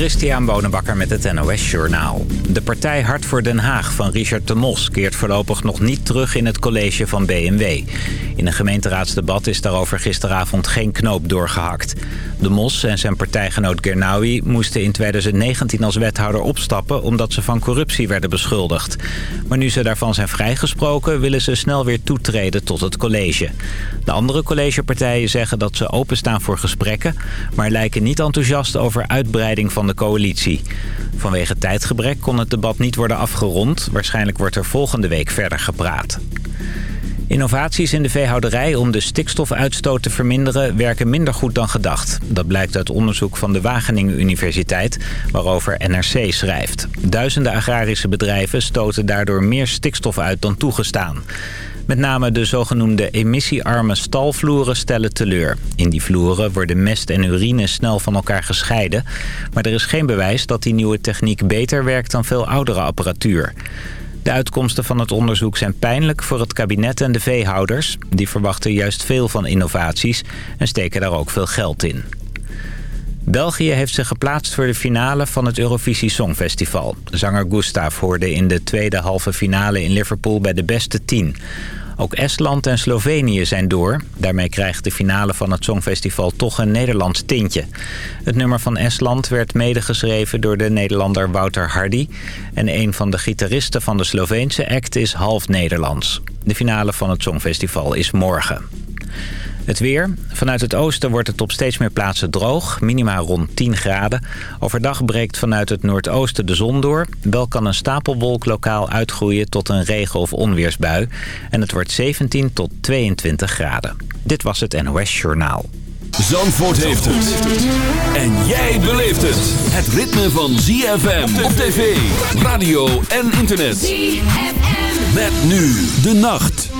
Christian Bonenbakker met het NOS Journaal. De partij Hart voor Den Haag van Richard de Mos keert voorlopig nog niet terug in het college van BMW. In een gemeenteraadsdebat is daarover gisteravond geen knoop doorgehakt. De Mos en zijn partijgenoot Gernawi moesten in 2019 als wethouder opstappen... omdat ze van corruptie werden beschuldigd. Maar nu ze daarvan zijn vrijgesproken willen ze snel weer toetreden tot het college. De andere collegepartijen zeggen dat ze openstaan voor gesprekken... maar lijken niet enthousiast over uitbreiding van de coalitie. Vanwege tijdgebrek kon het debat niet worden afgerond. Waarschijnlijk wordt er volgende week verder gepraat. Innovaties in de veehouderij om de stikstofuitstoot te verminderen werken minder goed dan gedacht. Dat blijkt uit onderzoek van de Wageningen Universiteit, waarover NRC schrijft. Duizenden agrarische bedrijven stoten daardoor meer stikstof uit dan toegestaan. Met name de zogenoemde emissiearme stalvloeren stellen teleur. In die vloeren worden mest en urine snel van elkaar gescheiden. Maar er is geen bewijs dat die nieuwe techniek beter werkt dan veel oudere apparatuur. De uitkomsten van het onderzoek zijn pijnlijk voor het kabinet en de veehouders. Die verwachten juist veel van innovaties en steken daar ook veel geld in. België heeft zich geplaatst voor de finale van het Eurovisie Songfestival. Zanger Gustav hoorde in de tweede halve finale in Liverpool bij de beste tien. Ook Estland en Slovenië zijn door. Daarmee krijgt de finale van het Songfestival toch een Nederlands tintje. Het nummer van Estland werd medegeschreven door de Nederlander Wouter Hardy. En een van de gitaristen van de Sloveense act is half Nederlands. De finale van het Songfestival is morgen. Het weer. Vanuit het oosten wordt het op steeds meer plaatsen droog. Minima rond 10 graden. Overdag breekt vanuit het noordoosten de zon door. Wel kan een stapelwolk lokaal uitgroeien tot een regen- of onweersbui. En het wordt 17 tot 22 graden. Dit was het NOS Journaal. Zandvoort heeft het. En jij beleeft het. Het ritme van ZFM op tv, radio en internet. ZFM. Met nu de nacht.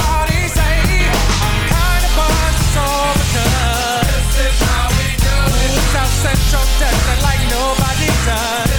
central desert like nobody does.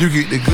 You get the good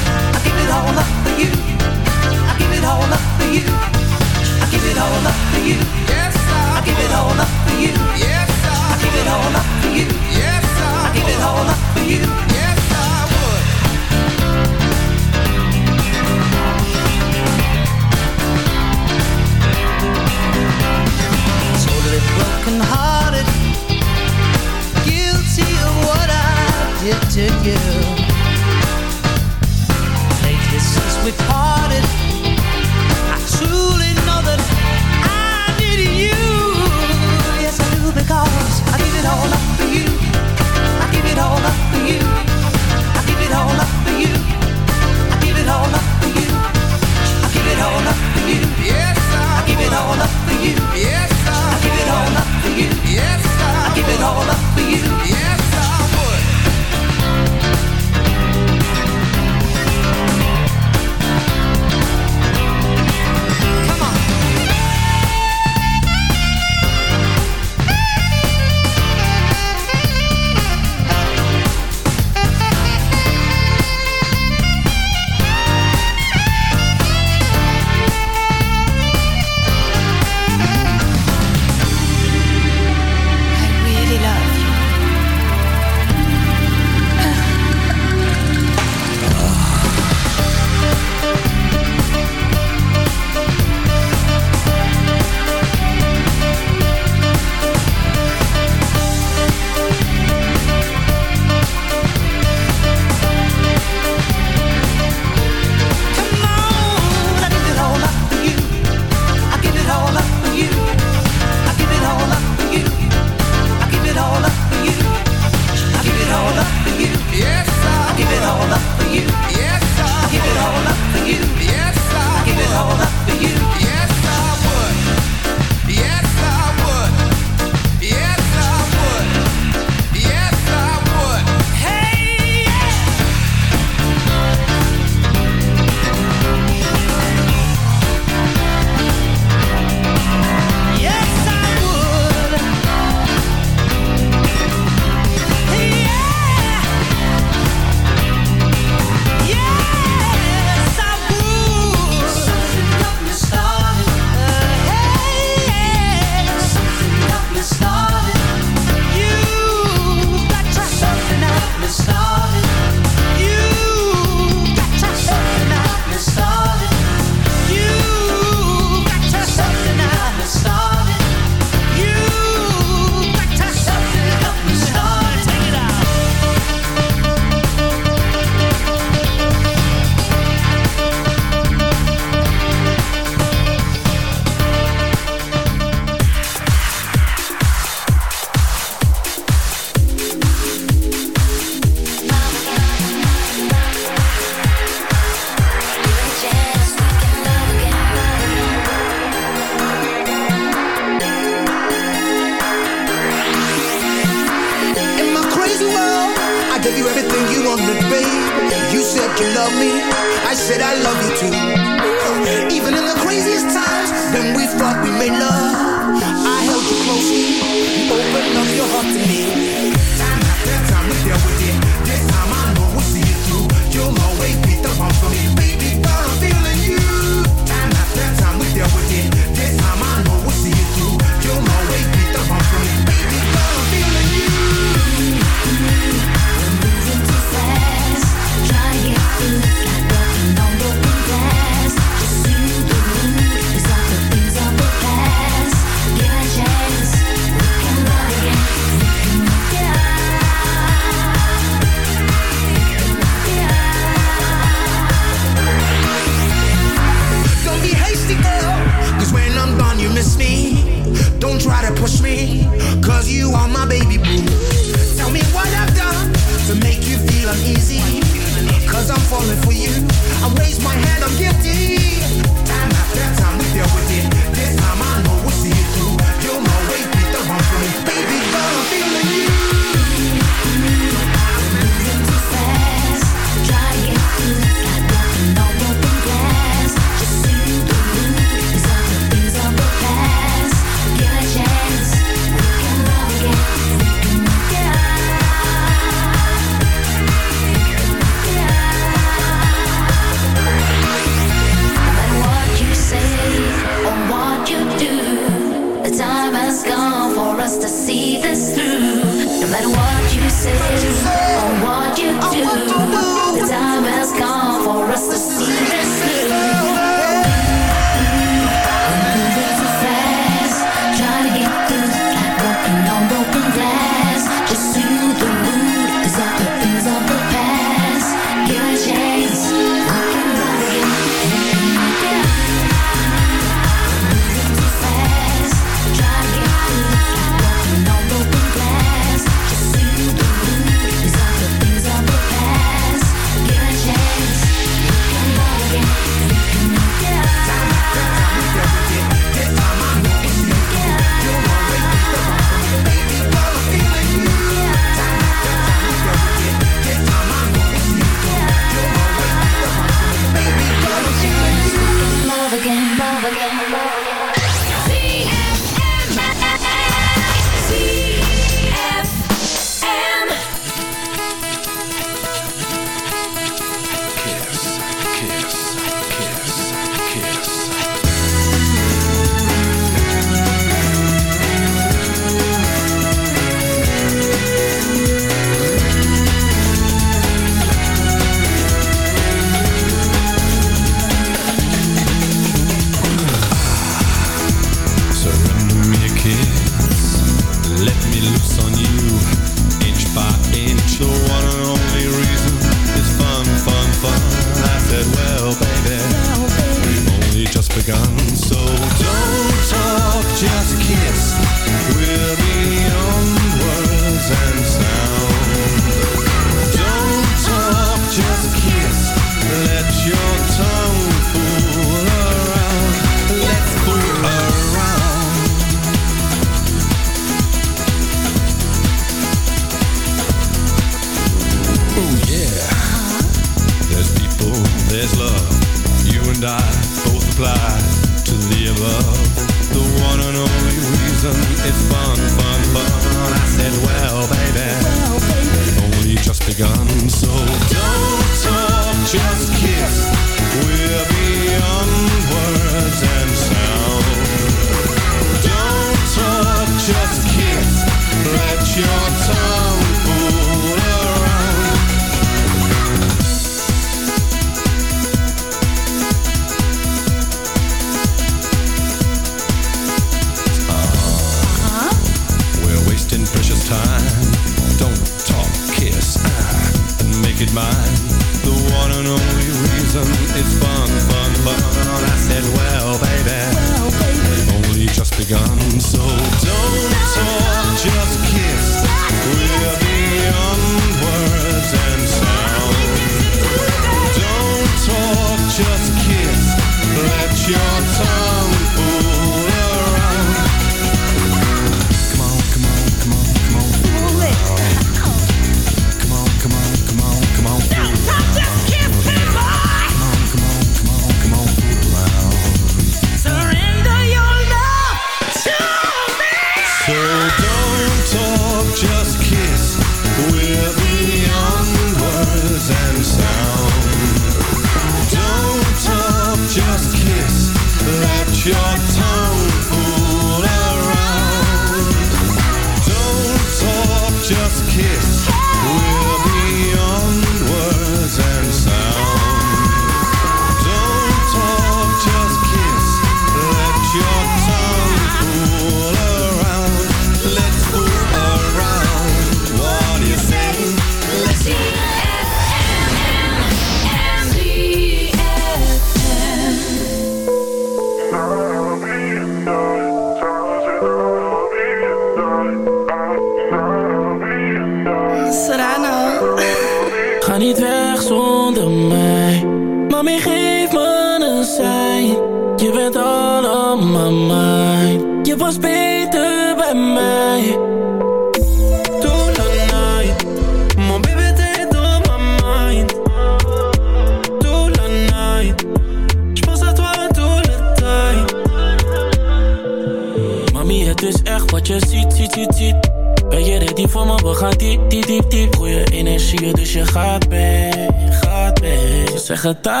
terra tá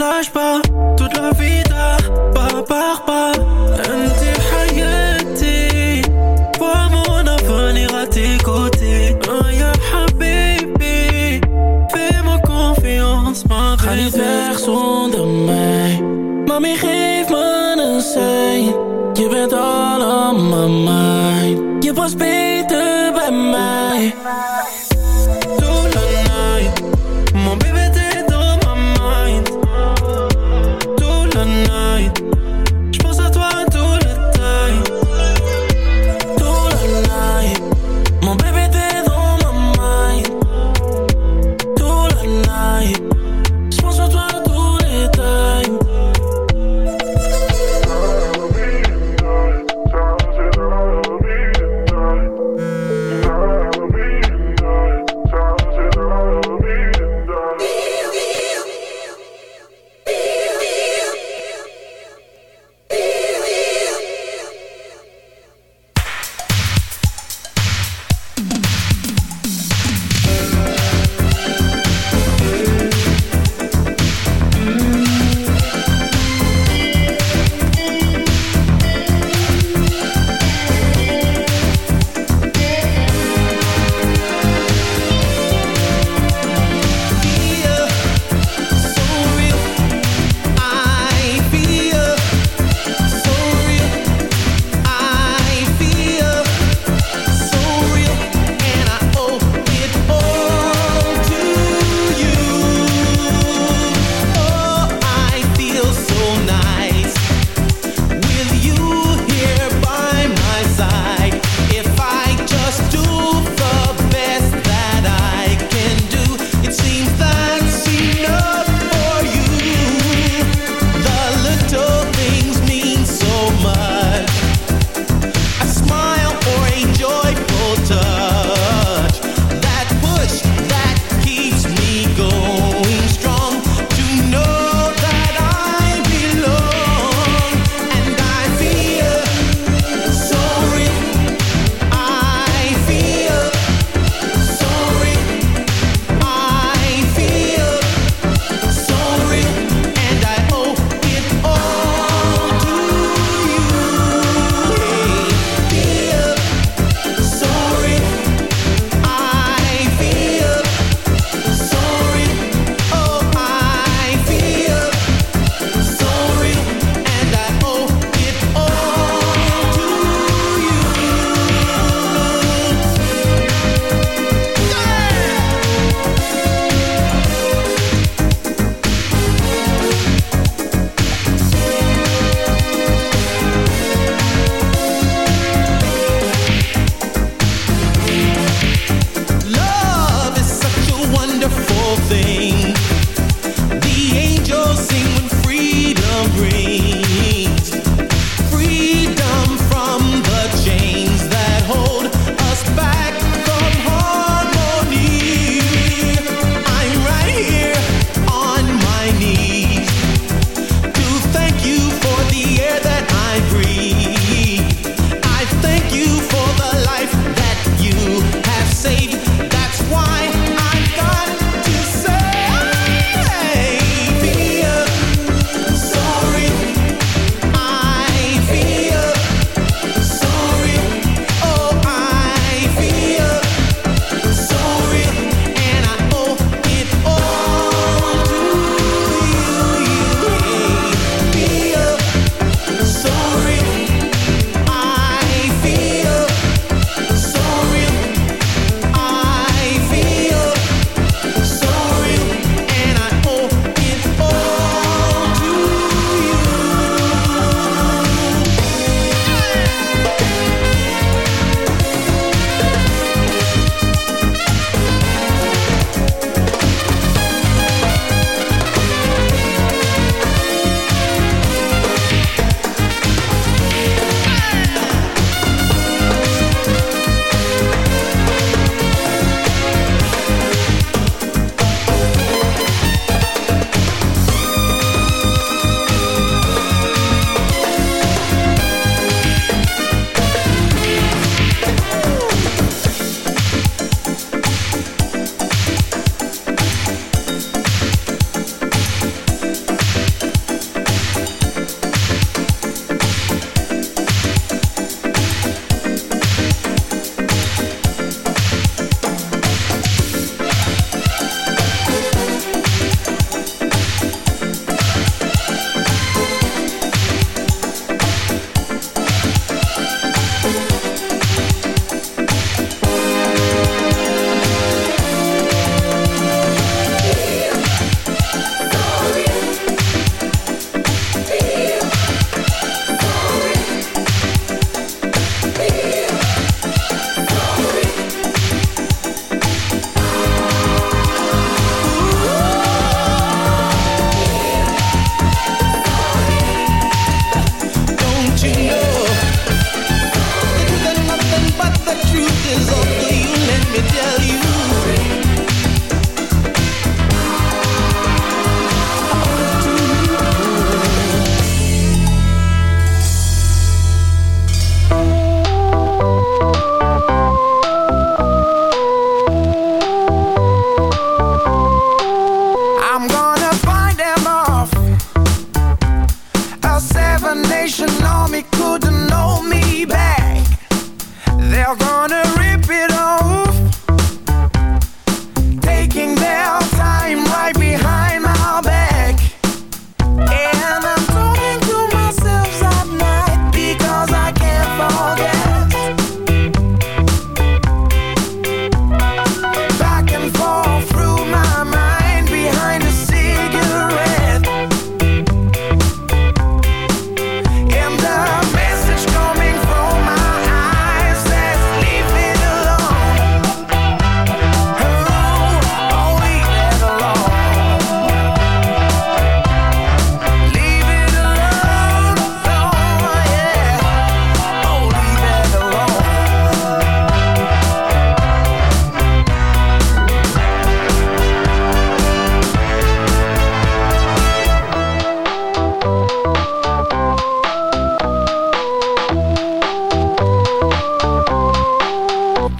lâche pas Toute la vida, pas par pas Anti hayati Vois mon avenir à tes côtés Ah ya habibi Fais-moi confiance ma Ga niet weg zonder mij Mami geef me een sein Je bent allemaal mijn Je was beter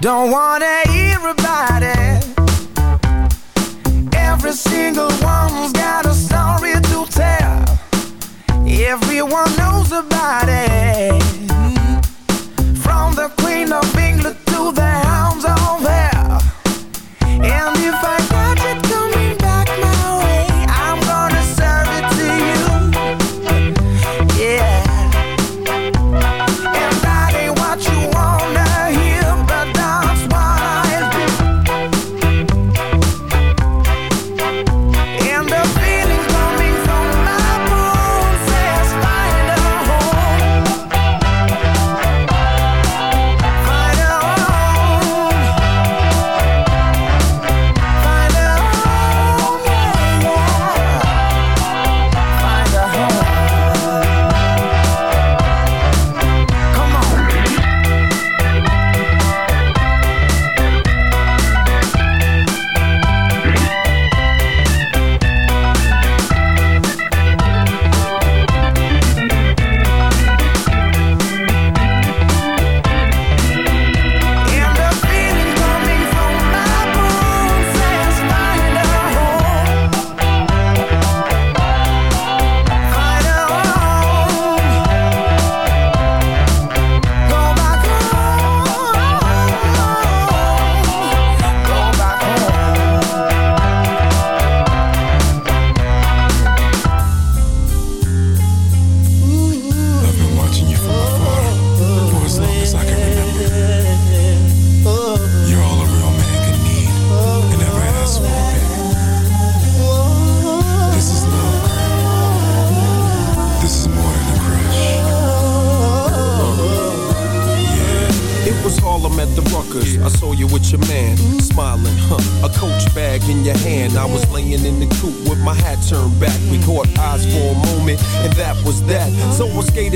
Don't wanna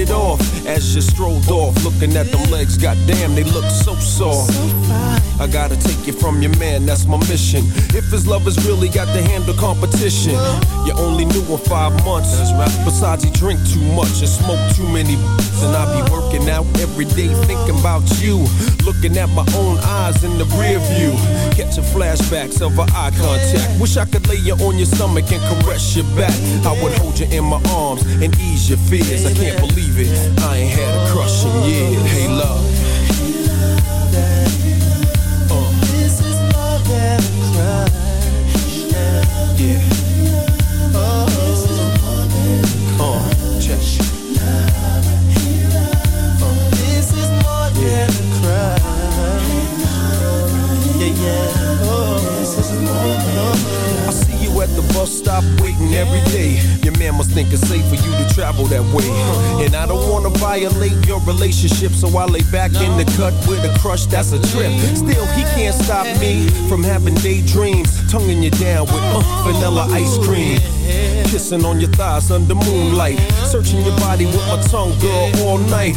I skated off as you strolled off, looking at them legs. Goddamn, they look so soft. I gotta take you from your man, that's my mission. If his love has really got to handle competition, you only knew him five months. Besides, he drink too much and smoke too many. And I be working out every day thinking about you. Looking at my own eyes in the rear view. Catching flashbacks of our eye contact. Wish I could lay you on your stomach and caress your back. I would hold you in my arms and ease your fears. I can't believe it. I ain't had a crush in years. Hey, love. Think it's safe for you to travel that way. And I don't wanna violate your relationship, so I lay back in the cut with a crush that's a trip. Still, he can't stop me from having daydreams, tonguing you down with uh, vanilla ice cream. Kissing on your thighs under moonlight, searching your body with my tongue, girl, all night.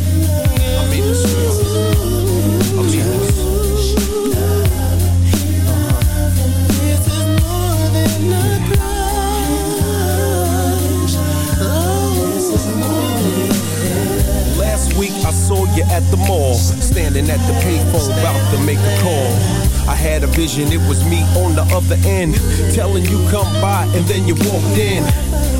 At the mall, standing at the payphone about to make a call. I had a vision, it was me on the other end, telling you come by, and then you walked in.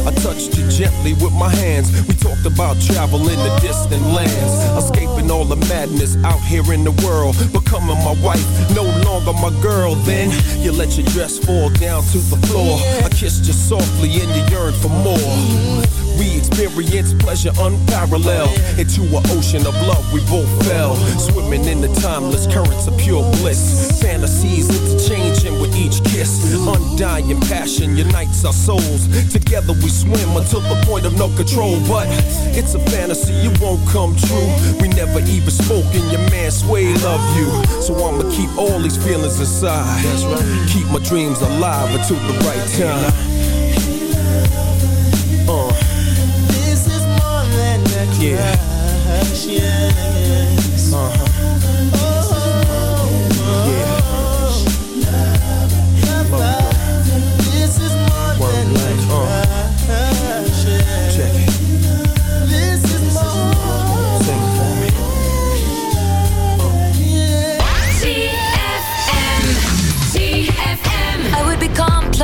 I touched you gently with my hands. We talked about traveling to distant lands, escaping all the madness out here in the world, becoming my wife, no longer my girl. Then you let your dress fall down to the floor. I kissed you softly, and you yearned for more. We experienced pleasure unparalleled. Into an ocean of love, we both fell. Swimming in the timeless currents of pure bliss. Fantasies interchanging each kiss. Undying passion unites our souls. Together we swim until the point of no control. But it's a fantasy, it won't come true. We never even spoke, and your man Sway love you. So I'ma keep all these feelings inside. Keep my dreams alive until the right time. Uh. This is more than a crush, yes.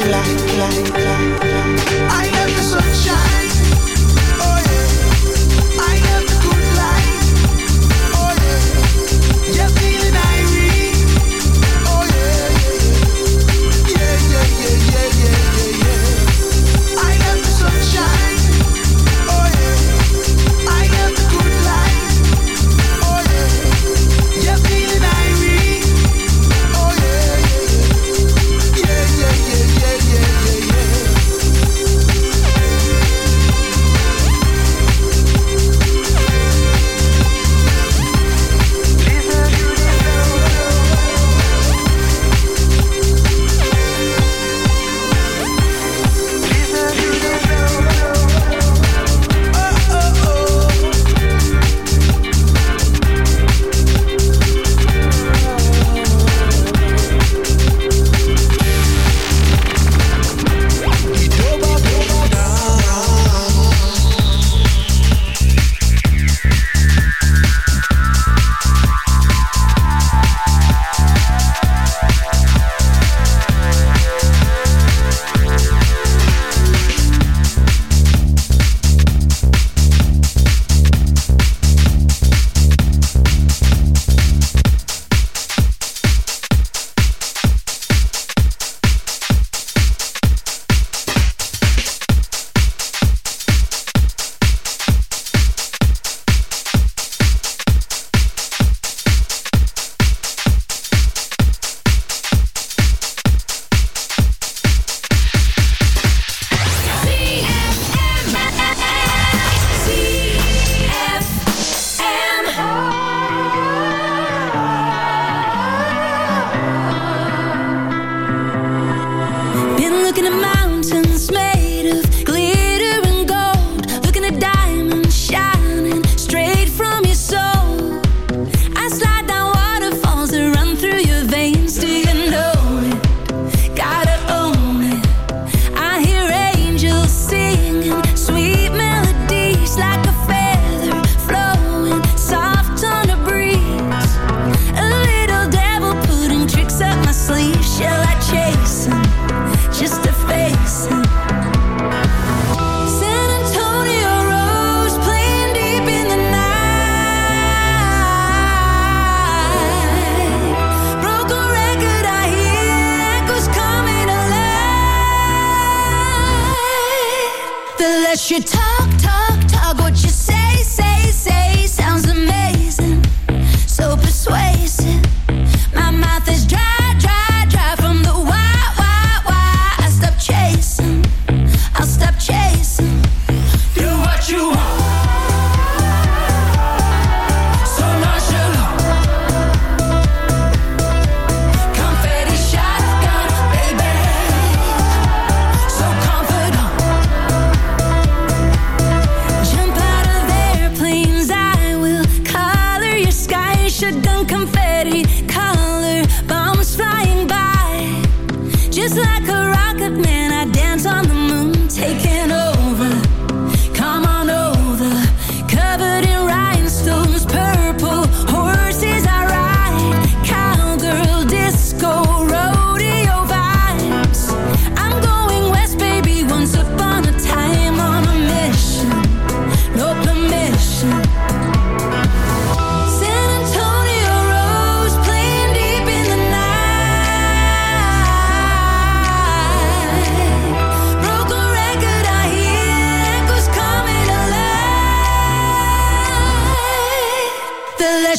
off into the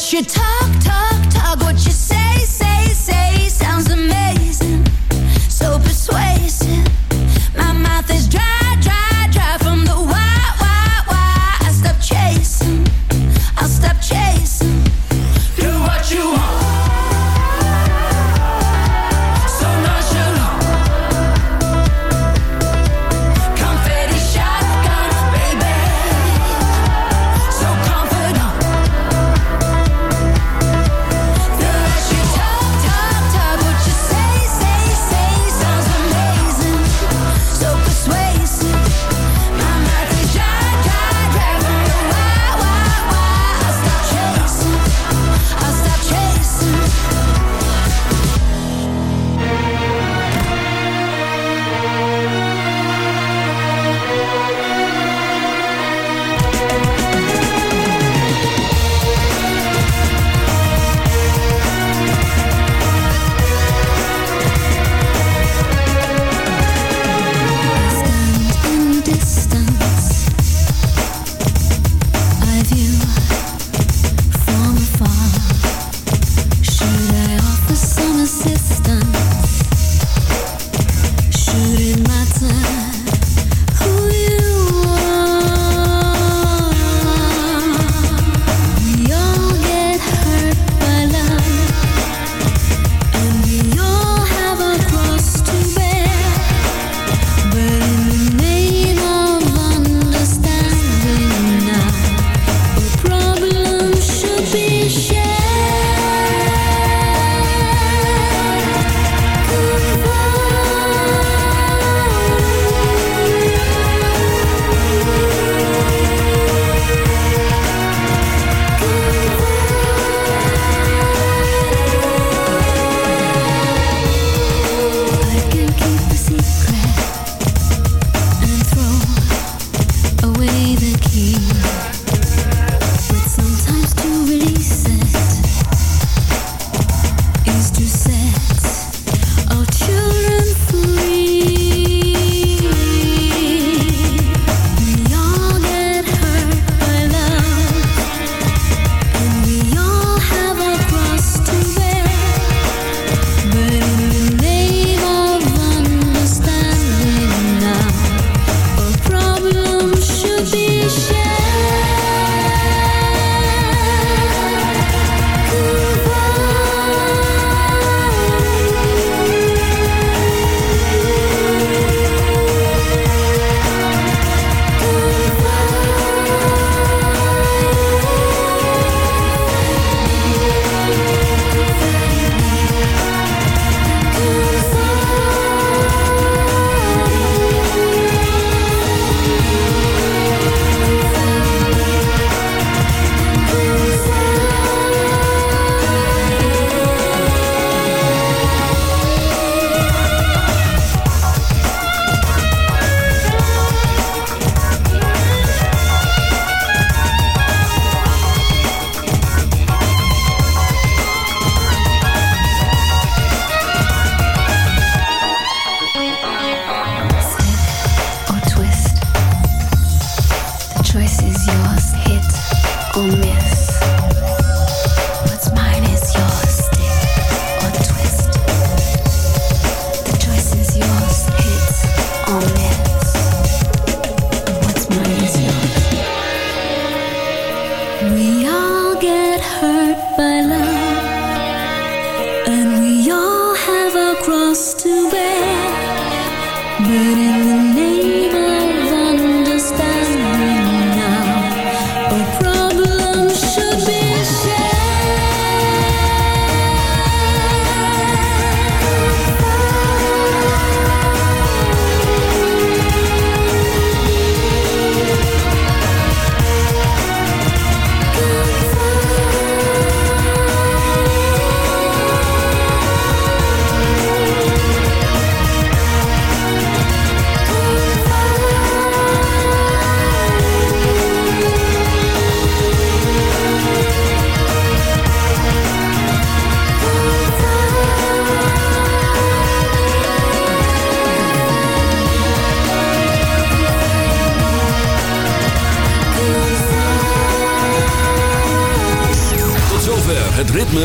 The less